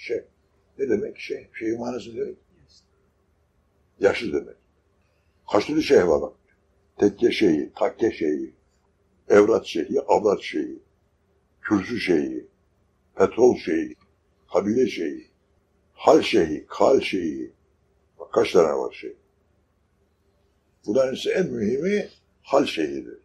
Şey. Ne demek şey? Şeyh manası demek? Yaşlı demek. Kaç türlü şeyh var bak. Tekke şeyhi, takke şeyhi, evrat şeyhi, avrat şeyhi, kürsü şeyhi, petrol şeyhi, kabile şeyhi, hal şeyhi, kal şeyhi. Bak kaç tane var şey. Bunların ise en mühimi hal şeyhidir.